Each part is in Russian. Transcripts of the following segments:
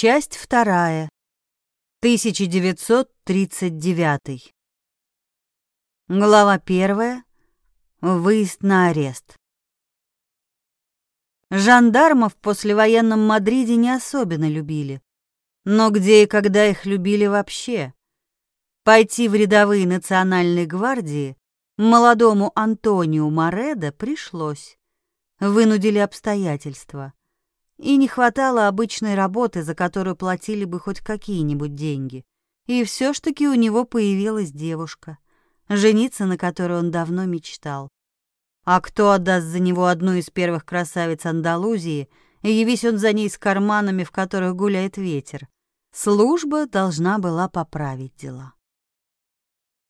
Часть вторая. 1939. Глава первая. Выезд на арест. Жандармов в послевоенном Мадриде не особенно любили. Но где и когда их любили вообще? Пойти в рядовые национальной гвардии молодому Антонио Моредо пришлось. Вынудили обстоятельства. И не хватало обычной работы, за которую платили бы хоть какие-нибудь деньги. И все ж таки у него появилась девушка, жениться на которой он давно мечтал. А кто отдаст за него одну из первых красавиц Андалузии, и явись он за ней с карманами, в которых гуляет ветер? Служба должна была поправить дела.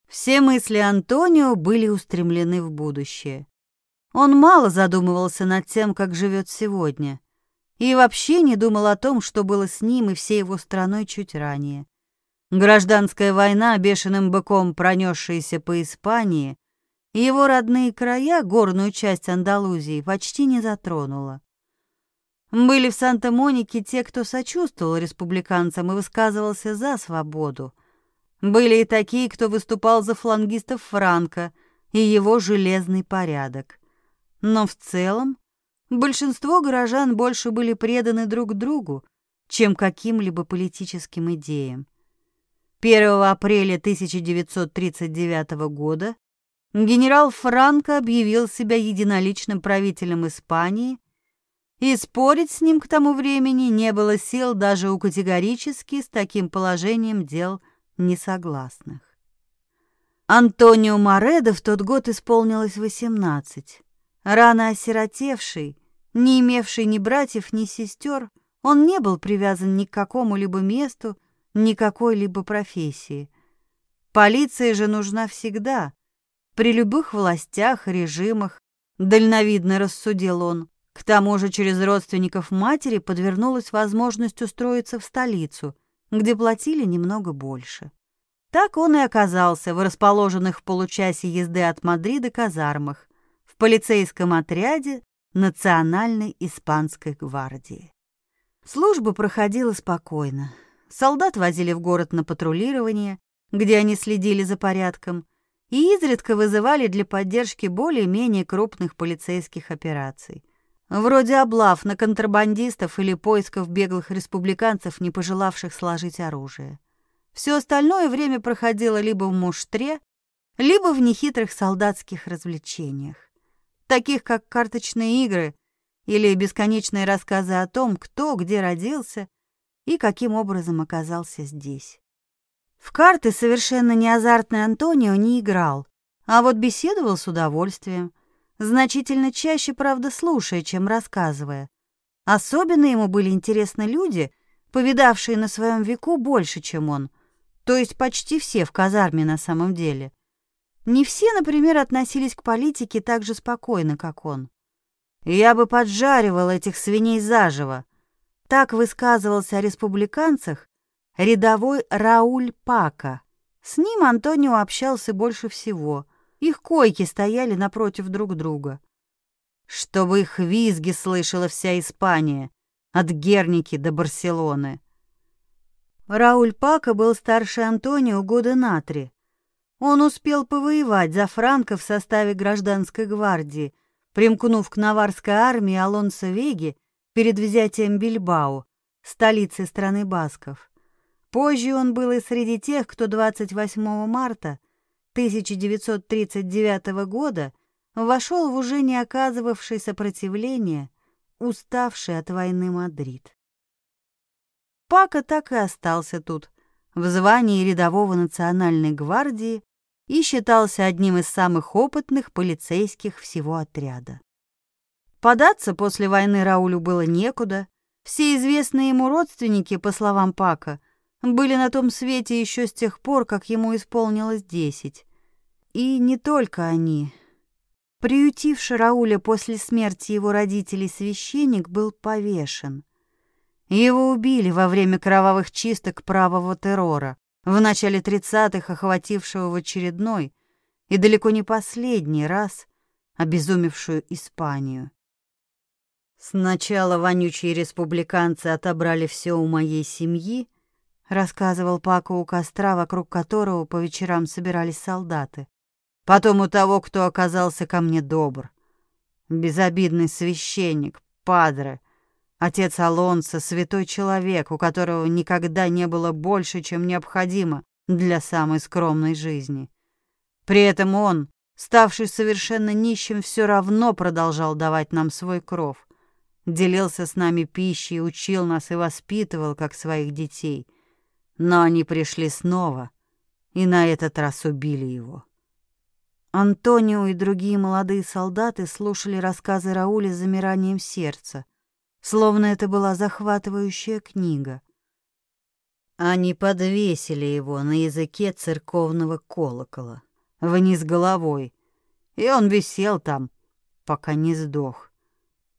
Все мысли Антонио были устремлены в будущее. Он мало задумывался над тем, как живет сегодня, и вообще не думал о том, что было с ним и всей его страной чуть ранее. Гражданская война, бешеным быком пронесшаяся по Испании, его родные края, горную часть Андалузии, почти не затронула. Были в Санта-Монике те, кто сочувствовал республиканцам и высказывался за свободу. Были и такие, кто выступал за флангистов Франка и его железный порядок. Но в целом большинство горожан больше были преданы друг другу, чем каким-либо политическим идеям. 1 апреля 1939 года генерал Франко объявил себя единоличным правителем Испании и спорить с ним к тому времени не было сил даже у категорически с таким положением дел несогласных. Антонио Моредо в тот год исполнилось 18. Рано осиротевший, не имевший ни братьев, ни сестер, он не был привязан ни к какому-либо месту, ни к какой-либо профессии. Полиция же нужна всегда, при любых властях, режимах, дальновидно рассудил он. К тому же через родственников матери подвернулась возможность устроиться в столицу, где платили немного больше. Так он и оказался в расположенных в получасе езды от Мадрида казармах, в полицейском отряде Национальной испанской гвардии. Служба проходила спокойно. Солдат возили в город на патрулирование, где они следили за порядком, и изредка вызывали для поддержки более-менее крупных полицейских операций вроде облав на контрабандистов или поисков беглых республиканцев, не пожелавших сложить оружие. Все остальное время проходило либо в муштре, либо в нехитрых солдатских развлечениях, таких как карточные игры или бесконечные рассказы о том, кто где родился и каким образом оказался здесь. В карты совершенно неазартный Антонио не играл, а вот беседовал с удовольствием, значительно чаще, правда, слушая, чем рассказывая. Особенно ему были интересны люди, повидавшие на своем веку больше, чем он, то есть почти все в казарме на самом деле. Не все, например, относились к политике так же спокойно, как он. «Я бы поджаривал этих свиней заживо», так высказывался о республиканцах рядовой Рауль Пака. С ним Антонио общался больше всего — их койки стояли напротив друг друга. Чтобы их визги слышала вся Испания, от Герники до Барселоны. Рауль Пака был старше Антонио года на три. Он успел повоевать за Франко в составе гражданской гвардии, примкнув к наварской армии Алонсо Веги перед взятием Бильбао, столицы страны басков. Позже он был и среди тех, кто 28 марта 1939 года вошел в уже не оказывавший сопротивления, уставший от войны Мадрид. Пака так и остался тут, в звании рядового национальной гвардии и считался одним из самых опытных полицейских всего отряда. Податься после войны Раулю было некуда, все известные ему родственники, по словам Пака, были на том свете еще с тех пор, как ему исполнилось десять. И не только они. Приютивший Рауля после смерти его родителей священник был повешен. Его убили во время кровавых чисток правого террора, в начале 30-х охватившего в очередной и далеко не последний раз обезумевшую Испанию. Сначала вонючие республиканцы отобрали все у моей семьи, рассказывал Пако у костра, вокруг которого по вечерам собирались солдаты. Потом у того, кто оказался ко мне добр. Безобидный священник, падре, отец Алонсо, святой человек, у которого никогда не было больше, чем необходимо для самой скромной жизни. При этом он, ставший совершенно нищим, все равно продолжал давать нам свой кров делился с нами пищей, учил нас и воспитывал, как своих детей. Но они пришли снова, и на этот раз убили его. Антонио и другие молодые солдаты слушали рассказы Рауля с замиранием сердца, словно это была захватывающая книга. Они подвесили его на языке церковного колокола, вниз головой, и он висел там, пока не сдох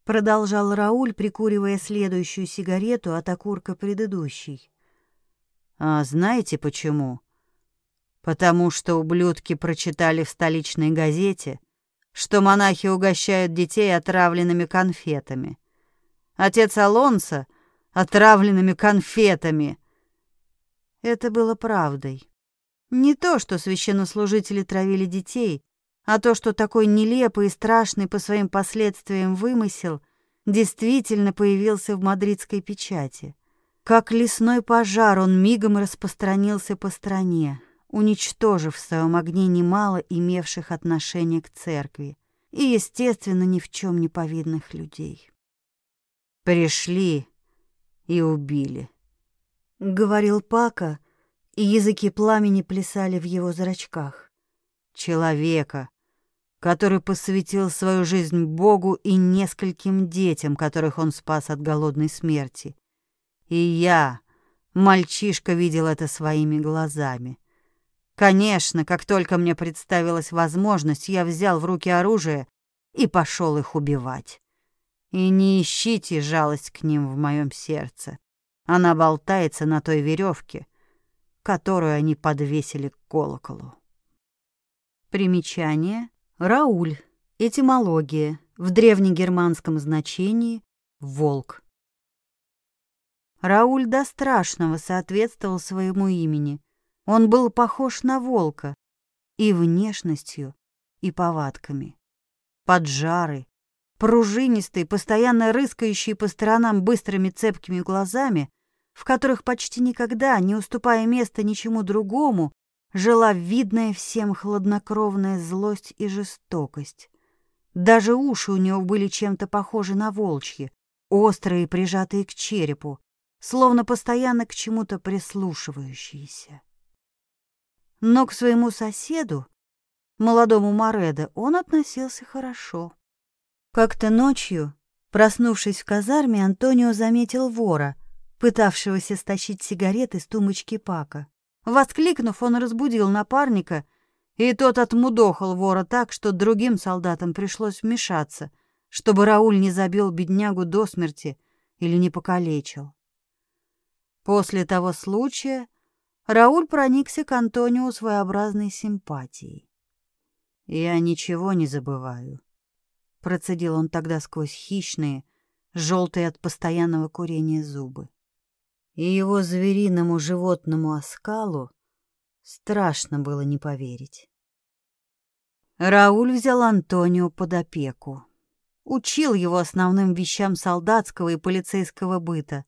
продолжал Рауль, прикуривая следующую сигарету от окурка предыдущей. А знаете почему? Потому что ублюдки прочитали в столичной газете, что монахи угощают детей отравленными конфетами. Отец Алонсо отравленными конфетами. Это было правдой. Не то, что священнослужители травили детей, а то, что такой нелепый и страшный по своим последствиям вымысел действительно появился в мадридской печати. Как лесной пожар он мигом распространился по стране, уничтожив в своем огне немало имевших отношение к церкви и, естественно, ни в чем не повидных людей. «Пришли и убили», — говорил Пака, и языки пламени плясали в его зрачках. «Человека, который посвятил свою жизнь Богу и нескольким детям, которых он спас от голодной смерти. И я, мальчишка, видел это своими глазами. Конечно, как только мне представилась возможность, я взял в руки оружие и пошел их убивать. И не ищите жалость к ним в моем сердце. Она болтается на той веревке, которую они подвесили к колоколу. Примечание Рауль. Этимология. В древнегерманском значении волк. Рауль до страшного соответствовал своему имени. Он был похож на волка и внешностью, и повадками. Поджарый, пружинистый, постоянно рыскающий по сторонам быстрыми цепкими глазами, в которых почти никогда, не уступая места ничему другому, жила видная всем хладнокровная злость и жестокость. Даже уши у него были чем-то похожи на волчьи, острые, прижатые к черепу, словно постоянно к чему-то прислушивающиеся. Но к своему соседу, молодому Моредо, он относился хорошо. Как-то ночью, проснувшись в казарме, Антонио заметил вора, пытавшегося стащить сигареты с тумбочки Пака. Воскликнув, он разбудил напарника, и тот отмудохал вора так, что другим солдатам пришлось вмешаться, чтобы Рауль не забил беднягу до смерти или не покалечил. После того случая Рауль проникся к Антонио своеобразной симпатией. «Я ничего не забываю», — процедил он тогда сквозь хищные, желтые от постоянного курения зубы и его звериному животному оскалу страшно было не поверить. Рауль взял Антонио под опеку. Учил его основным вещам солдатского и полицейского быта,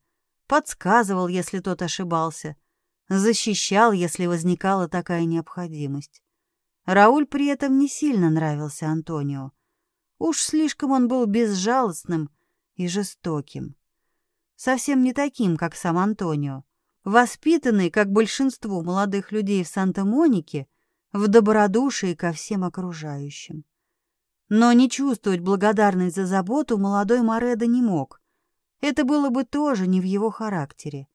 подсказывал, если тот ошибался, защищал, если возникала такая необходимость. Рауль при этом не сильно нравился Антонио. Уж слишком он был безжалостным и жестоким совсем не таким, как сам Антонио, воспитанный, как большинство молодых людей в Санта-Монике, в добродушии ко всем окружающим. Но не чувствовать благодарность за заботу молодой Моредо не мог. Это было бы тоже не в его характере.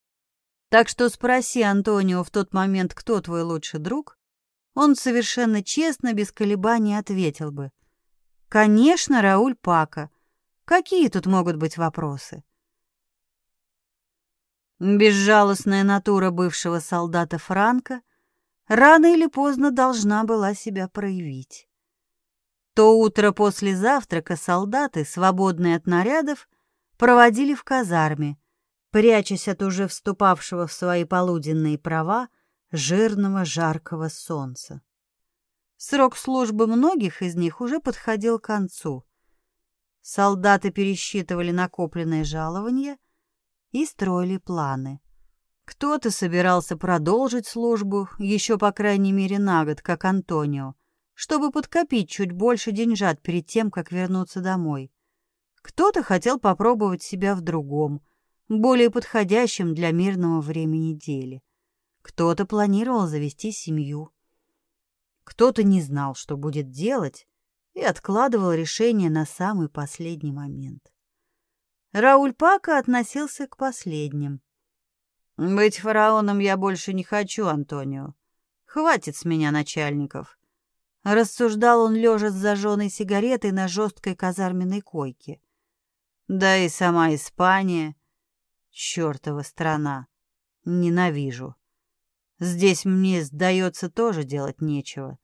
Так что спроси Антонио в тот момент, кто твой лучший друг, он совершенно честно, без колебаний ответил бы. Конечно, Рауль Пака. Какие тут могут быть вопросы? Безжалостная натура бывшего солдата Франка рано или поздно должна была себя проявить. То утро после завтрака солдаты, свободные от нарядов, проводили в казарме, прячась от уже вступавшего в свои полуденные права жирного жаркого солнца. Срок службы многих из них уже подходил к концу. Солдаты пересчитывали накопленное жалование и строили планы. Кто-то собирался продолжить службу еще по крайней мере на год, как Антонио, чтобы подкопить чуть больше деньжат перед тем, как вернуться домой. Кто-то хотел попробовать себя в другом, более подходящем для мирного времени деле. Кто-то планировал завести семью. Кто-то не знал, что будет делать, и откладывал решение на самый последний момент. Рауль Пака относился к последним. «Быть фараоном я больше не хочу, Антонио. Хватит с меня начальников». Рассуждал он, лежа с зажженной сигаретой на жесткой казарменной койке. Да и сама Испания, чертова страна, ненавижу. Здесь мне, сдается, тоже делать нечего.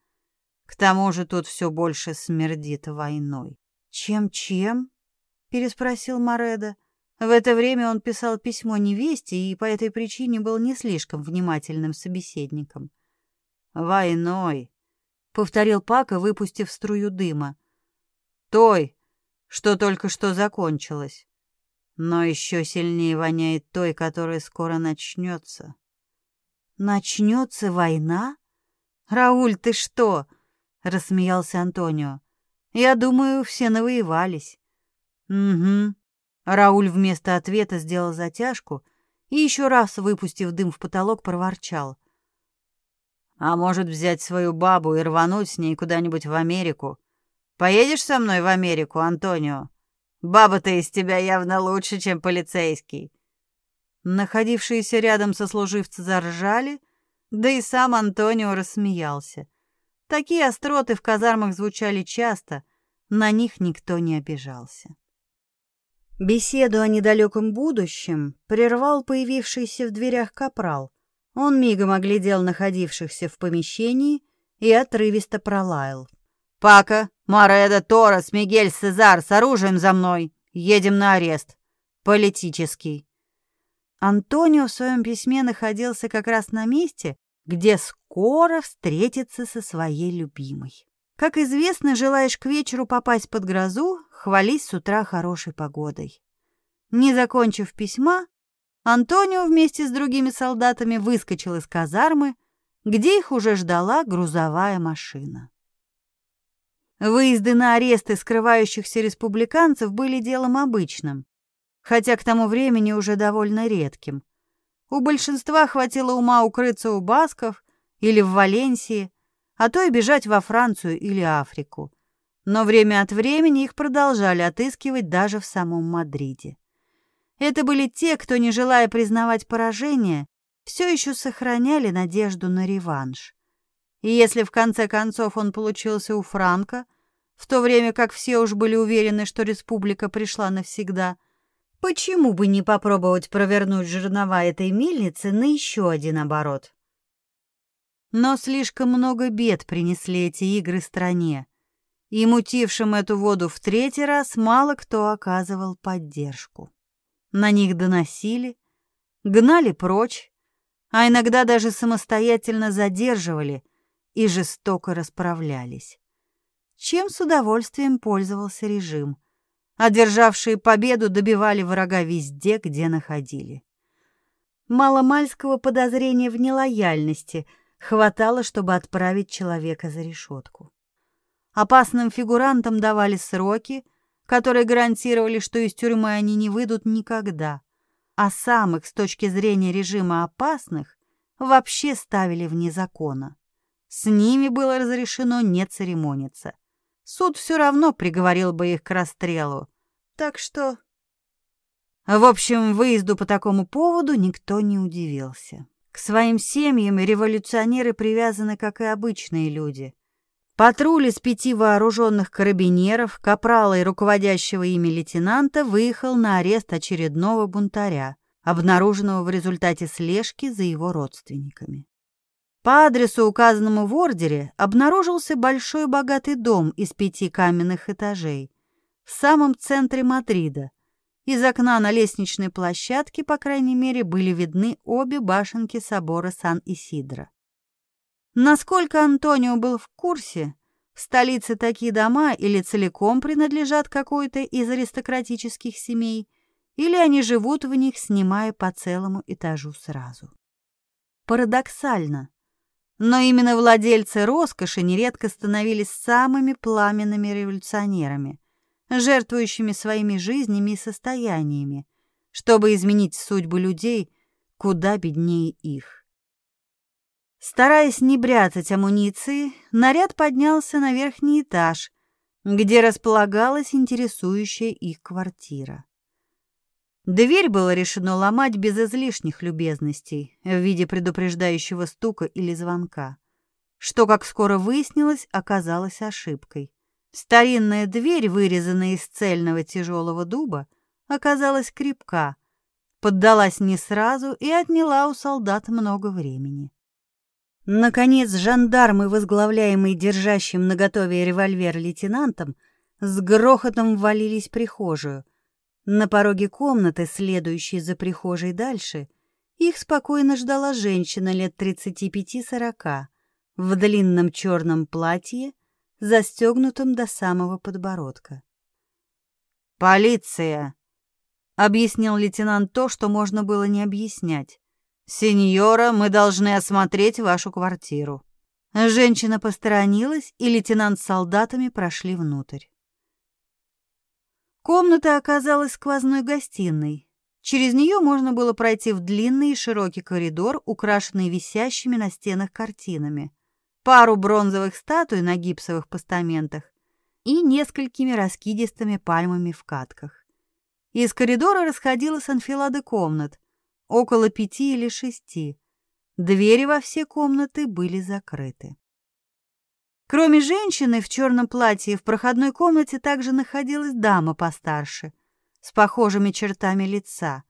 К тому же тут все больше смердит войной. «Чем-чем?» — переспросил Мореда. В это время он писал письмо невесте и по этой причине был не слишком внимательным собеседником. «Войной», — повторил Пака, выпустив струю дыма. «Той, что только что закончилась. Но еще сильнее воняет той, которая скоро начнется». «Начнется война? Рауль, ты что?» — рассмеялся Антонио. «Я думаю, все навоевались». «Угу». Рауль вместо ответа сделал затяжку и еще раз, выпустив дым в потолок, проворчал. «А может, взять свою бабу и рвануть с ней куда-нибудь в Америку? Поедешь со мной в Америку, Антонио? Баба-то из тебя явно лучше, чем полицейский». Находившиеся рядом сослуживцы заржали, да и сам Антонио рассмеялся. Такие остроты в казармах звучали часто, на них никто не обижался. Беседу о недалеком будущем прервал появившийся в дверях капрал. Он мигом оглядел находившихся в помещении и отрывисто пролаял. «Пака, Мореда, Торос, Мигель, Сезар, с оружием за мной! Едем на арест! Политический!» Антонио в своем письме находился как раз на месте, где скоро встретится со своей любимой. Как известно, желаешь к вечеру попасть под грозу, хвались с утра хорошей погодой. Не закончив письма, Антонио вместе с другими солдатами выскочил из казармы, где их уже ждала грузовая машина. Выезды на аресты скрывающихся республиканцев были делом обычным, хотя к тому времени уже довольно редким. У большинства хватило ума укрыться у басков или в Валенсии, а то и бежать во Францию или Африку. Но время от времени их продолжали отыскивать даже в самом Мадриде. Это были те, кто, не желая признавать поражение, все еще сохраняли надежду на реванш. И если в конце концов он получился у Франка, в то время как все уж были уверены, что республика пришла навсегда – Почему бы не попробовать провернуть жернова этой мельницы на еще один оборот? Но слишком много бед принесли эти игры стране, и мутившим эту воду в третий раз мало кто оказывал поддержку. На них доносили, гнали прочь, а иногда даже самостоятельно задерживали и жестоко расправлялись. Чем с удовольствием пользовался режим – Одержавшие победу добивали врага везде, где находили. Маломальского подозрения в нелояльности хватало, чтобы отправить человека за решетку. Опасным фигурантам давали сроки, которые гарантировали, что из тюрьмы они не выйдут никогда, а самых, с точки зрения режима опасных, вообще ставили вне закона. С ними было разрешено не церемониться. Суд все равно приговорил бы их к расстрелу, так что... В общем, выезду по такому поводу никто не удивился. К своим семьям революционеры привязаны, как и обычные люди. Патруль из пяти вооруженных карабинеров, капрала и руководящего ими лейтенанта выехал на арест очередного бунтаря, обнаруженного в результате слежки за его родственниками. По адресу, указанному в ордере, обнаружился большой богатый дом из пяти каменных этажей, в самом центре Мадрида, Из окна на лестничной площадке, по крайней мере, были видны обе башенки собора Сан-Исидро. Насколько Антонио был в курсе, в столице такие дома или целиком принадлежат какой-то из аристократических семей, или они живут в них, снимая по целому этажу сразу. Парадоксально, но именно владельцы роскоши нередко становились самыми пламенными революционерами, жертвующими своими жизнями и состояниями, чтобы изменить судьбы людей куда беднее их. Стараясь не бряцать амуниции, наряд поднялся на верхний этаж, где располагалась интересующая их квартира. Дверь было решено ломать без излишних любезностей в виде предупреждающего стука или звонка, что, как скоро выяснилось, оказалось ошибкой. Старинная дверь, вырезанная из цельного тяжелого дуба, оказалась крепка, поддалась не сразу и отняла у солдат много времени. Наконец, жандармы, возглавляемые держащим наготове револьвер лейтенантом, с грохотом ввалились в прихожую. На пороге комнаты, следующей за прихожей дальше, их спокойно ждала женщина лет 35-40 в длинном черном платье, застегнутом до самого подбородка. «Полиция!» — объяснил лейтенант то, что можно было не объяснять. «Сеньора, мы должны осмотреть вашу квартиру». Женщина посторонилась, и лейтенант с солдатами прошли внутрь. Комната оказалась сквозной гостиной. Через нее можно было пройти в длинный и широкий коридор, украшенный висящими на стенах картинами, пару бронзовых статуй на гипсовых постаментах и несколькими раскидистыми пальмами в катках. Из коридора расходилась анфилада комнат, около пяти или шести. Двери во все комнаты были закрыты. Кроме женщины в черном платье в проходной комнате также находилась дама постарше, с похожими чертами лица,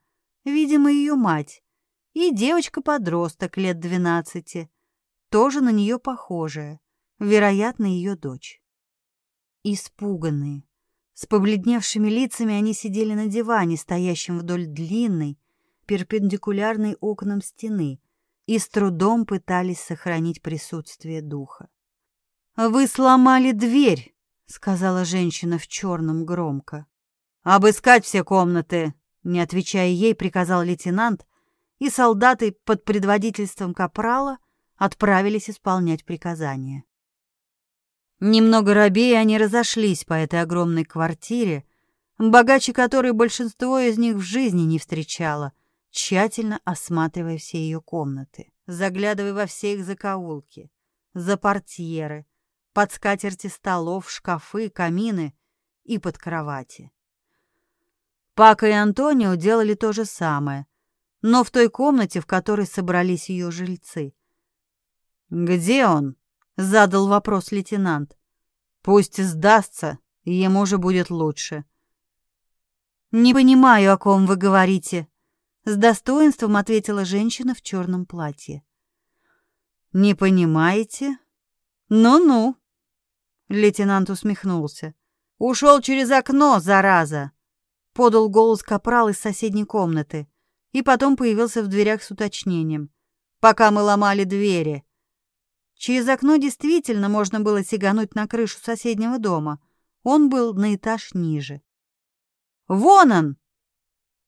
видимо, ее мать, и девочка-подросток лет двенадцати, тоже на нее похожая, вероятно, ее дочь. Испуганные, с побледневшими лицами они сидели на диване, стоящем вдоль длинной, перпендикулярной окнам стены и с трудом пытались сохранить присутствие духа. «Вы сломали дверь», — сказала женщина в черном громко. «Обыскать все комнаты», — не отвечая ей, приказал лейтенант, и солдаты под предводительством капрала отправились исполнять приказания. Немного робея они разошлись по этой огромной квартире, богаче которой большинство из них в жизни не встречало, тщательно осматривая все ее комнаты, заглядывая во все их закоулки, за портьеры, под скатерти столов, шкафы, камины и под кровати. Пака и Антонио делали то же самое, но в той комнате, в которой собрались ее жильцы. «Где он?» — задал вопрос лейтенант. «Пусть сдастся, ему же будет лучше». «Не понимаю, о ком вы говорите», с достоинством ответила женщина в черном платье. Не понимаете? Ну-ну. Лейтенант усмехнулся. Ушел через окно, зараза, подал голос капрал из соседней комнаты и потом появился в дверях с уточнением. Пока мы ломали двери. Через окно действительно можно было сигануть на крышу соседнего дома. Он был на этаж ниже. «Вон он!»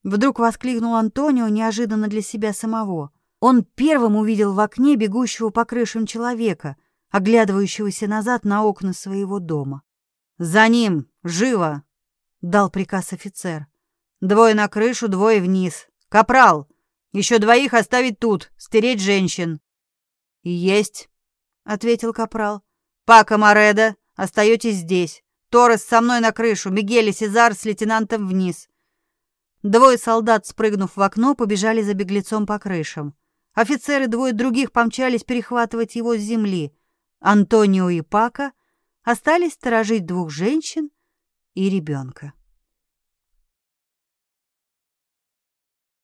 Вдруг воскликнул Антонио неожиданно для себя самого. Он первым увидел в окне бегущего по крышам человека, оглядывающегося назад на окна своего дома. «За ним! Живо!» — дал приказ офицер. «Двое на крышу, двое вниз. Капрал! Еще двоих оставить тут, стереть женщин!» «Есть!» — ответил Капрал. «Пака Мореда, остаетесь здесь. Торрес со мной на крышу, Мигель и Сезар с лейтенантом вниз. Двое солдат, спрыгнув в окно, побежали за беглецом по крышам. Офицеры двое других помчались перехватывать его с земли. Антонио и Пака остались сторожить двух женщин и ребенка.